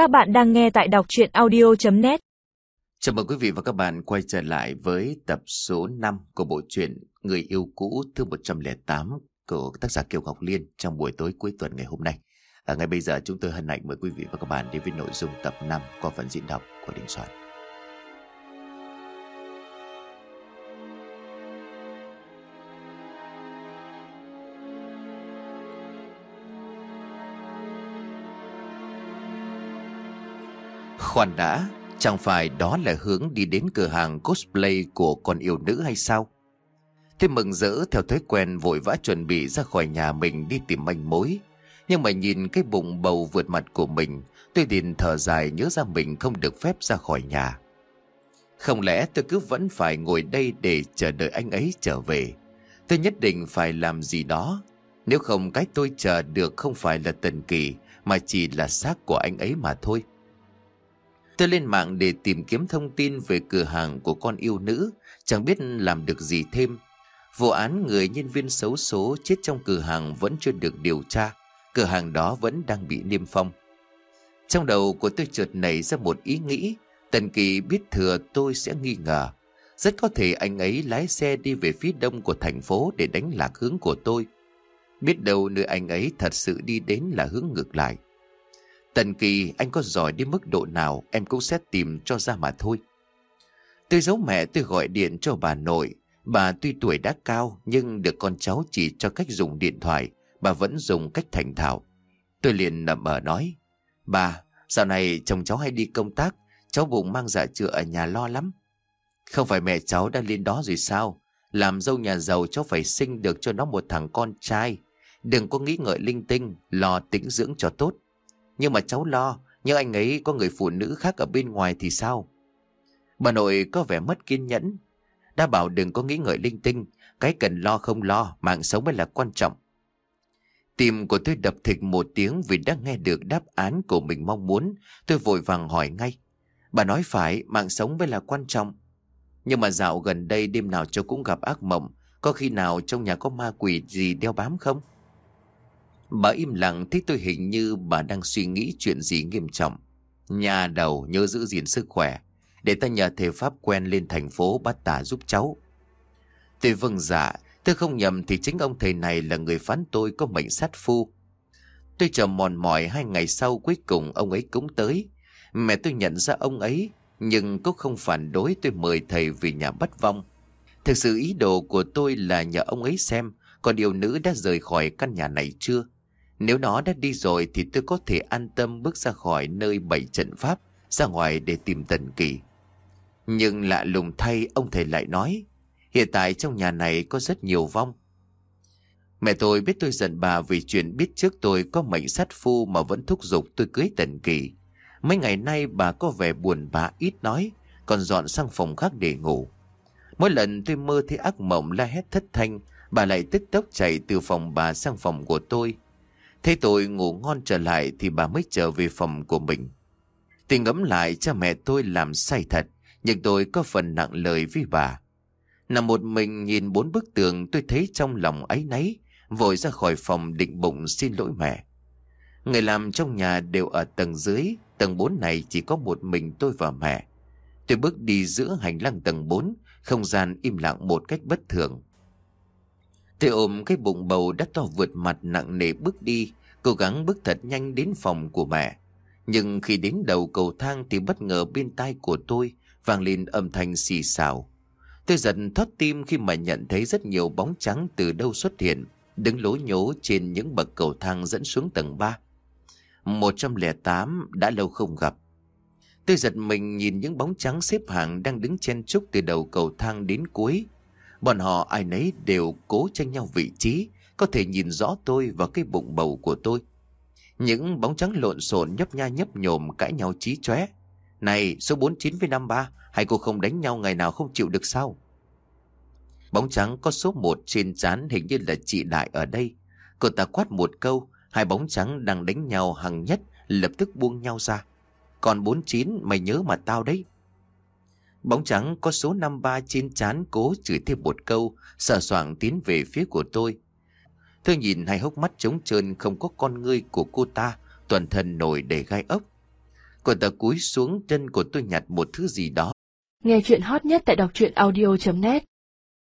Các bạn đang nghe tại đọc chuyện audio.net Chào mừng quý vị và các bạn quay trở lại với tập số 5 của bộ truyện Người yêu cũ thứ 108 của tác giả Kiều Ngọc Liên trong buổi tối cuối tuần ngày hôm nay. À, ngay bây giờ chúng tôi hân hạnh mời quý vị và các bạn đến với nội dung tập 5 qua phần diễn đọc của Đình Soạn. Khoan đã, chẳng phải đó là hướng đi đến cửa hàng cosplay của con yêu nữ hay sao? Thế mừng rỡ theo thói quen vội vã chuẩn bị ra khỏi nhà mình đi tìm manh mối. Nhưng mà nhìn cái bụng bầu vượt mặt của mình, tôi liền thở dài nhớ ra mình không được phép ra khỏi nhà. Không lẽ tôi cứ vẫn phải ngồi đây để chờ đợi anh ấy trở về? Tôi nhất định phải làm gì đó. Nếu không cái tôi chờ được không phải là tần kỳ, mà chỉ là xác của anh ấy mà thôi. Tôi lên mạng để tìm kiếm thông tin về cửa hàng của con yêu nữ, chẳng biết làm được gì thêm. Vụ án người nhân viên xấu số chết trong cửa hàng vẫn chưa được điều tra, cửa hàng đó vẫn đang bị niêm phong. Trong đầu của tôi chợt nảy ra một ý nghĩ, Tần Kỳ biết thừa tôi sẽ nghi ngờ. Rất có thể anh ấy lái xe đi về phía đông của thành phố để đánh lạc hướng của tôi. Biết đâu nơi anh ấy thật sự đi đến là hướng ngược lại. Tần Kỳ anh có giỏi đến mức độ nào em cũng sẽ tìm cho ra mà thôi. Tôi giấu mẹ tôi gọi điện cho bà nội. Bà tuy tuổi đã cao nhưng được con cháu chỉ cho cách dùng điện thoại. Bà vẫn dùng cách thành thạo. Tôi liền nằm ở nói. Bà, dạo này chồng cháu hay đi công tác. Cháu bụng mang dạ chữa ở nhà lo lắm. Không phải mẹ cháu đã lên đó rồi sao? Làm dâu nhà giàu cháu phải sinh được cho nó một thằng con trai. Đừng có nghĩ ngợi linh tinh, lo tĩnh dưỡng cho tốt. Nhưng mà cháu lo, nhưng anh ấy có người phụ nữ khác ở bên ngoài thì sao? Bà nội có vẻ mất kiên nhẫn. Đã bảo đừng có nghĩ ngợi linh tinh, cái cần lo không lo, mạng sống mới là quan trọng. Tim của tôi đập thịch một tiếng vì đã nghe được đáp án của mình mong muốn. Tôi vội vàng hỏi ngay. Bà nói phải, mạng sống mới là quan trọng. Nhưng mà dạo gần đây đêm nào cháu cũng gặp ác mộng. Có khi nào trong nhà có ma quỷ gì đeo bám không? Bà im lặng thấy tôi hình như bà đang suy nghĩ chuyện gì nghiêm trọng. Nhà đầu nhớ giữ gìn sức khỏe. Để ta nhờ thầy Pháp quen lên thành phố bắt tà giúp cháu. Tôi vâng dạ, tôi không nhầm thì chính ông thầy này là người phán tôi có mệnh sát phu. Tôi chờ mòn mỏi hai ngày sau cuối cùng ông ấy cũng tới. Mẹ tôi nhận ra ông ấy, nhưng cũng không phản đối tôi mời thầy về nhà bắt vong. Thực sự ý đồ của tôi là nhờ ông ấy xem còn điều nữ đã rời khỏi căn nhà này chưa. Nếu nó đã đi rồi thì tôi có thể an tâm bước ra khỏi nơi bảy trận pháp, ra ngoài để tìm tần kỳ. Nhưng lạ lùng thay ông thầy lại nói, hiện tại trong nhà này có rất nhiều vong. Mẹ tôi biết tôi giận bà vì chuyện biết trước tôi có mệnh sát phu mà vẫn thúc giục tôi cưới tần kỳ. Mấy ngày nay bà có vẻ buồn bã ít nói, còn dọn sang phòng khác để ngủ. Mỗi lần tôi mơ thấy ác mộng la hét thất thanh, bà lại tức tốc chạy từ phòng bà sang phòng của tôi. Thấy tôi ngủ ngon trở lại thì bà mới trở về phòng của mình. Tôi ngẫm lại cha mẹ tôi làm sai thật, nhưng tôi có phần nặng lời với bà. Nằm một mình nhìn bốn bức tường tôi thấy trong lòng ấy nấy, vội ra khỏi phòng định bụng xin lỗi mẹ. Người làm trong nhà đều ở tầng dưới, tầng 4 này chỉ có một mình tôi và mẹ. Tôi bước đi giữa hành lang tầng 4, không gian im lặng một cách bất thường. Tôi ôm cái bụng bầu đã to vượt mặt nặng nề bước đi, cố gắng bước thật nhanh đến phòng của mẹ. Nhưng khi đến đầu cầu thang thì bất ngờ bên tai của tôi vang lên âm thanh xì xào. Tôi giật thoát tim khi mà nhận thấy rất nhiều bóng trắng từ đâu xuất hiện, đứng lố nhố trên những bậc cầu thang dẫn xuống tầng 3. 108 đã lâu không gặp. Tôi giật mình nhìn những bóng trắng xếp hàng đang đứng chen chúc từ đầu cầu thang đến cuối. Bọn họ ai nấy đều cố tranh nhau vị trí, có thể nhìn rõ tôi và cái bụng bầu của tôi. Những bóng trắng lộn xộn nhấp nha nhấp nhồm cãi nhau chí chóe. Này, số 49 với 53, hai cô không đánh nhau ngày nào không chịu được sao? Bóng trắng có số 1 trên trán hình như là chị Đại ở đây. Cô ta quát một câu, hai bóng trắng đang đánh nhau hằng nhất lập tức buông nhau ra. Còn 49 mày nhớ mà tao đấy. Bóng trắng có số 53 trên chán cố chửi thêm một câu, sợ soạng tiến về phía của tôi. Tôi nhìn hai hốc mắt trống trơn không có con ngươi của cô ta, toàn thân nổi đầy gai ốc. Cô ta cúi xuống chân của tôi nhặt một thứ gì đó. Nghe chuyện hot nhất tại đọc truyện audio.net